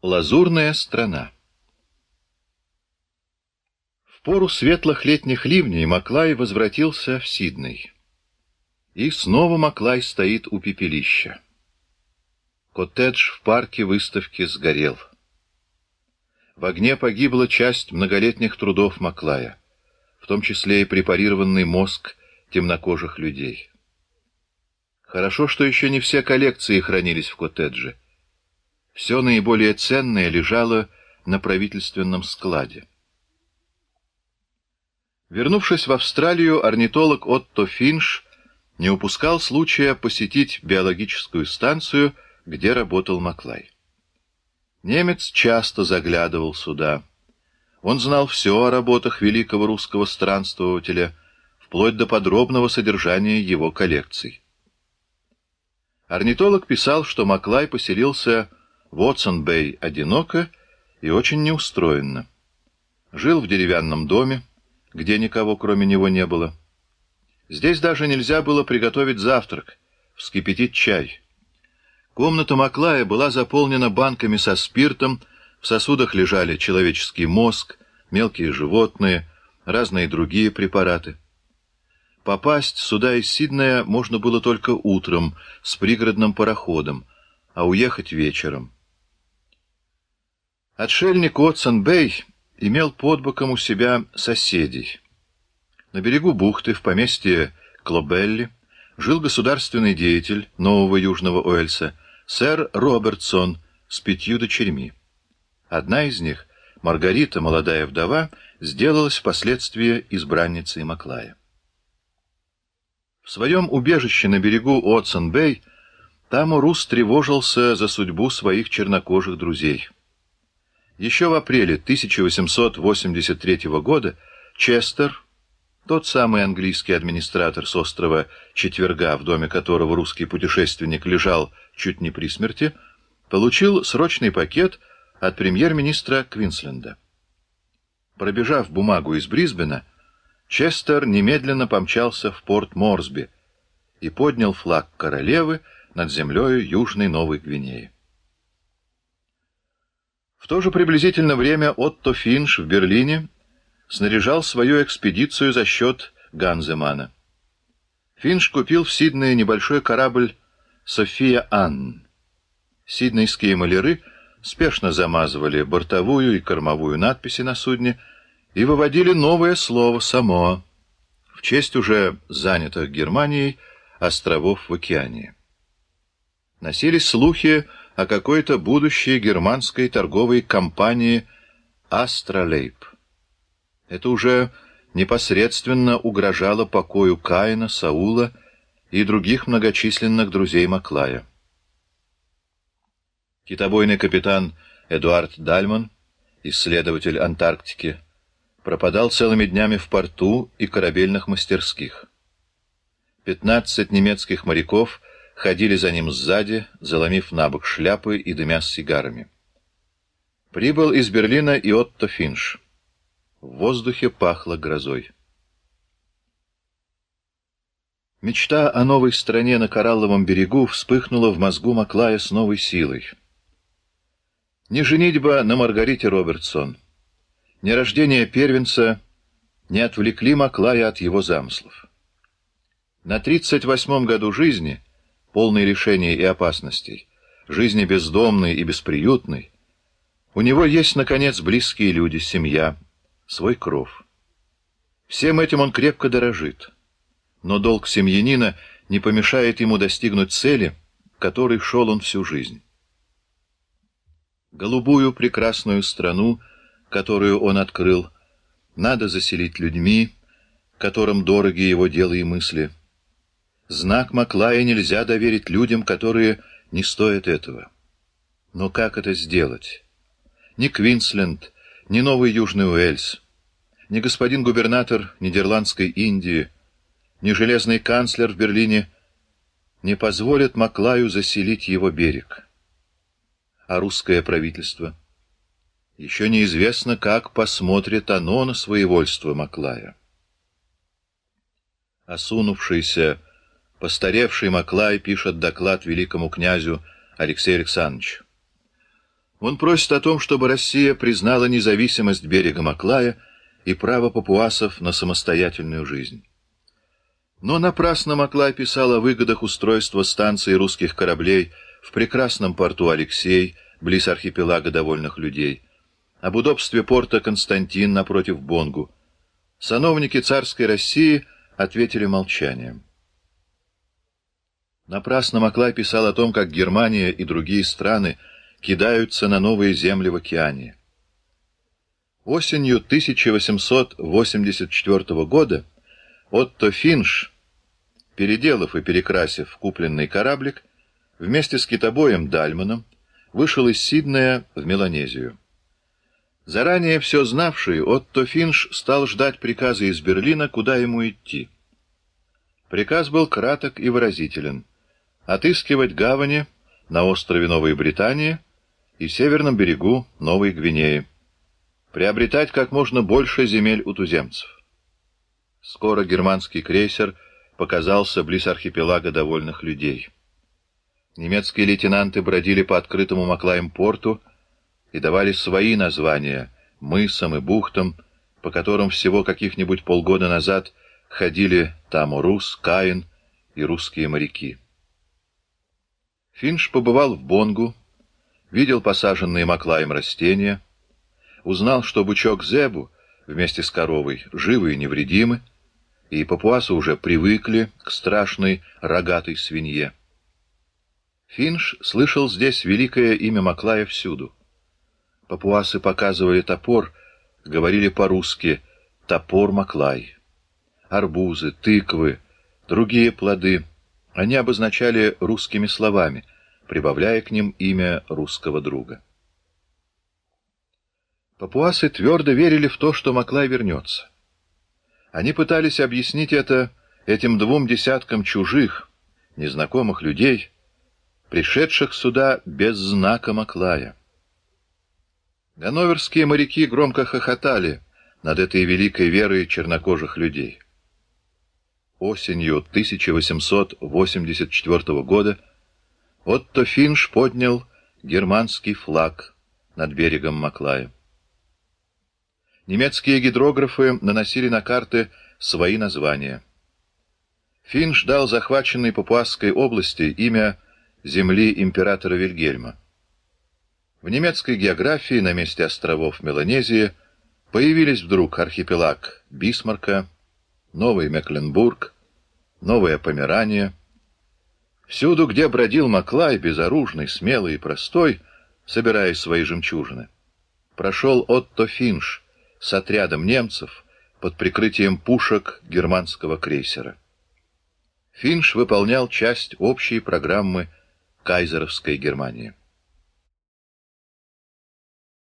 Лазурная страна В пору светлых летних ливней Маклай возвратился в Сидней. И снова Маклай стоит у пепелища. Коттедж в парке выставки сгорел. В огне погибла часть многолетних трудов Маклая, в том числе и препарированный мозг темнокожих людей. Хорошо, что еще не все коллекции хранились в коттедже. Все наиболее ценное лежало на правительственном складе. Вернувшись в Австралию, орнитолог Отто Финш не упускал случая посетить биологическую станцию, где работал Маклай. Немец часто заглядывал сюда. Он знал все о работах великого русского странствователя, вплоть до подробного содержания его коллекций. Орнитолог писал, что Маклай поселился Вотсон-Бэй одиноко и очень неустроенно. Жил в деревянном доме, где никого кроме него не было. Здесь даже нельзя было приготовить завтрак, вскипятить чай. Комната Маклая была заполнена банками со спиртом, в сосудах лежали человеческий мозг, мелкие животные, разные другие препараты. Попасть сюда из Сиднея можно было только утром с пригородным пароходом, а уехать вечером. Отшельник Отсон-Бэй имел под боком у себя соседей. На берегу бухты, в поместье Клобелли, жил государственный деятель нового Южного Уэльса, сэр Робертсон, с пятью дочерьми. Одна из них, Маргарита, молодая вдова, сделалась впоследствии избранницей Маклая. В своем убежище на берегу Отсон-Бэй Тамурус тревожился за судьбу своих чернокожих друзей — еще в апреле 1883 года Честер, тот самый английский администратор с острова Четверга, в доме которого русский путешественник лежал чуть не при смерти, получил срочный пакет от премьер-министра Квинсленда. Пробежав бумагу из Брисбена, Честер немедленно помчался в порт Морсби и поднял флаг королевы над землей Южной Новой Гвинеи. В то же приблизительно время Отто Финш в Берлине снаряжал свою экспедицию за счет Ганземана. Финш купил в Сиднее небольшой корабль «София Анн». Сиднейские маляры спешно замазывали бортовую и кормовую надписи на судне и выводили новое слово «Самоа» в честь уже занятых Германией островов в океане. Носились слухи о какой-то будущей германской торговой компании «Астролейб». Это уже непосредственно угрожало покою Каина, Саула и других многочисленных друзей Маклая. Китобойный капитан Эдуард Дальман, исследователь Антарктики, пропадал целыми днями в порту и корабельных мастерских. Пятнадцать немецких моряков — ходили за ним сзади, заломив на бок шляпы и дымя с сигарами. Прибыл из Берлина и Отто Финш. В воздухе пахло грозой. Мечта о новой стране на Коралловом берегу вспыхнула в мозгу Маклая с новой силой. Не женитьба на Маргарите Робертсон, не рождение первенца не отвлекли Маклая от его замыслов. На тридцать восьмом году жизни — полный решений и опасностей, жизни бездомной и бесприютной, у него есть, наконец, близкие люди, семья, свой кров. Всем этим он крепко дорожит. Но долг семьянина не помешает ему достигнуть цели, которой шел он всю жизнь. Голубую прекрасную страну, которую он открыл, надо заселить людьми, которым дороги его дела и мысли — Знак Маклая нельзя доверить людям, которые не стоят этого. Но как это сделать? Ни Квинсленд, ни Новый Южный Уэльс, ни господин губернатор Нидерландской Индии, ни железный канцлер в Берлине не позволят Маклаю заселить его берег. А русское правительство? Еще неизвестно, как посмотрит оно на своевольство Маклая. Осунувшийся, Постаревший Маклай пишет доклад великому князю Алексею Александровичу. Он просит о том, чтобы Россия признала независимость берега Маклая и право папуасов на самостоятельную жизнь. Но напрасно Маклай писал о выгодах устройства станции русских кораблей в прекрасном порту Алексей, близ архипелага довольных людей, об удобстве порта Константин напротив Бонгу. Сановники царской России ответили молчанием. Напрасно Маклай писал о том, как Германия и другие страны кидаются на новые земли в океане. Осенью 1884 года Отто Финш, переделав и перекрасив купленный кораблик, вместе с китобоем Дальманом вышел из Сиднея в Меланезию. Заранее все знавший, Отто Финш стал ждать приказа из Берлина, куда ему идти. Приказ был краток и выразителен — отыскивать гавани на острове Новой Британии и северном берегу Новой Гвинеи, приобретать как можно больше земель у туземцев. Скоро германский крейсер показался близ архипелага довольных людей. Немецкие лейтенанты бродили по открытому Маклаем порту и давали свои названия мысам и бухтам, по которым всего каких-нибудь полгода назад ходили Тамурус, Каин и русские моряки. Финш побывал в Бонгу, видел посаженные Маклаем растения, узнал, что бычок Зебу вместе с коровой живы и невредимы, и папуасы уже привыкли к страшной рогатой свинье. Финш слышал здесь великое имя Маклая всюду. Папуасы показывали топор, говорили по-русски «топор Маклай». Арбузы, тыквы, другие плоды они обозначали русскими словами, прибавляя к ним имя русского друга. Папуасы твердо верили в то, что Маклай вернется. Они пытались объяснить это этим двум десяткам чужих, незнакомых людей, пришедших сюда без знака Маклая. Ганноверские моряки громко хохотали над этой великой верой чернокожих людей. Осенью 1884 года Отто Финш поднял германский флаг над берегом Маклая. Немецкие гидрографы наносили на карты свои названия. Финш дал захваченной Папуасской области имя земли императора Вильгельма. В немецкой географии на месте островов Меланезии появились вдруг архипелаг Бисмарка, Новый Мекленбург, Новая Померания. Всюду, где бродил Маклай, безоружный, смелый и простой, собирая свои жемчужины, прошел Отто Финш — с отрядом немцев под прикрытием пушек германского крейсера. Финш выполнял часть общей программы кайзеровской Германии.